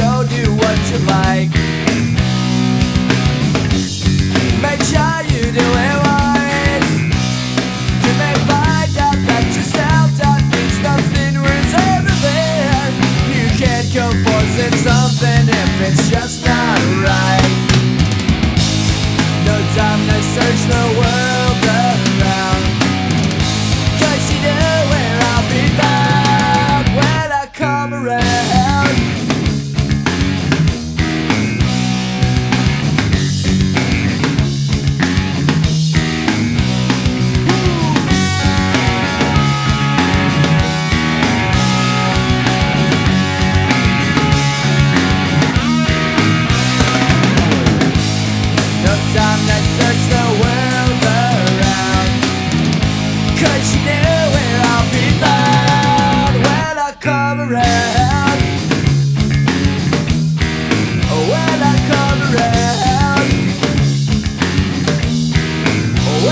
showed you what you like. Make sure you do it right. You may find out that yourself that means nothing was everything. You can't go forcing something if it's just not right. No time to search the world around. You know where I'll be found when I come around. around. Oh, when I come around. Oh,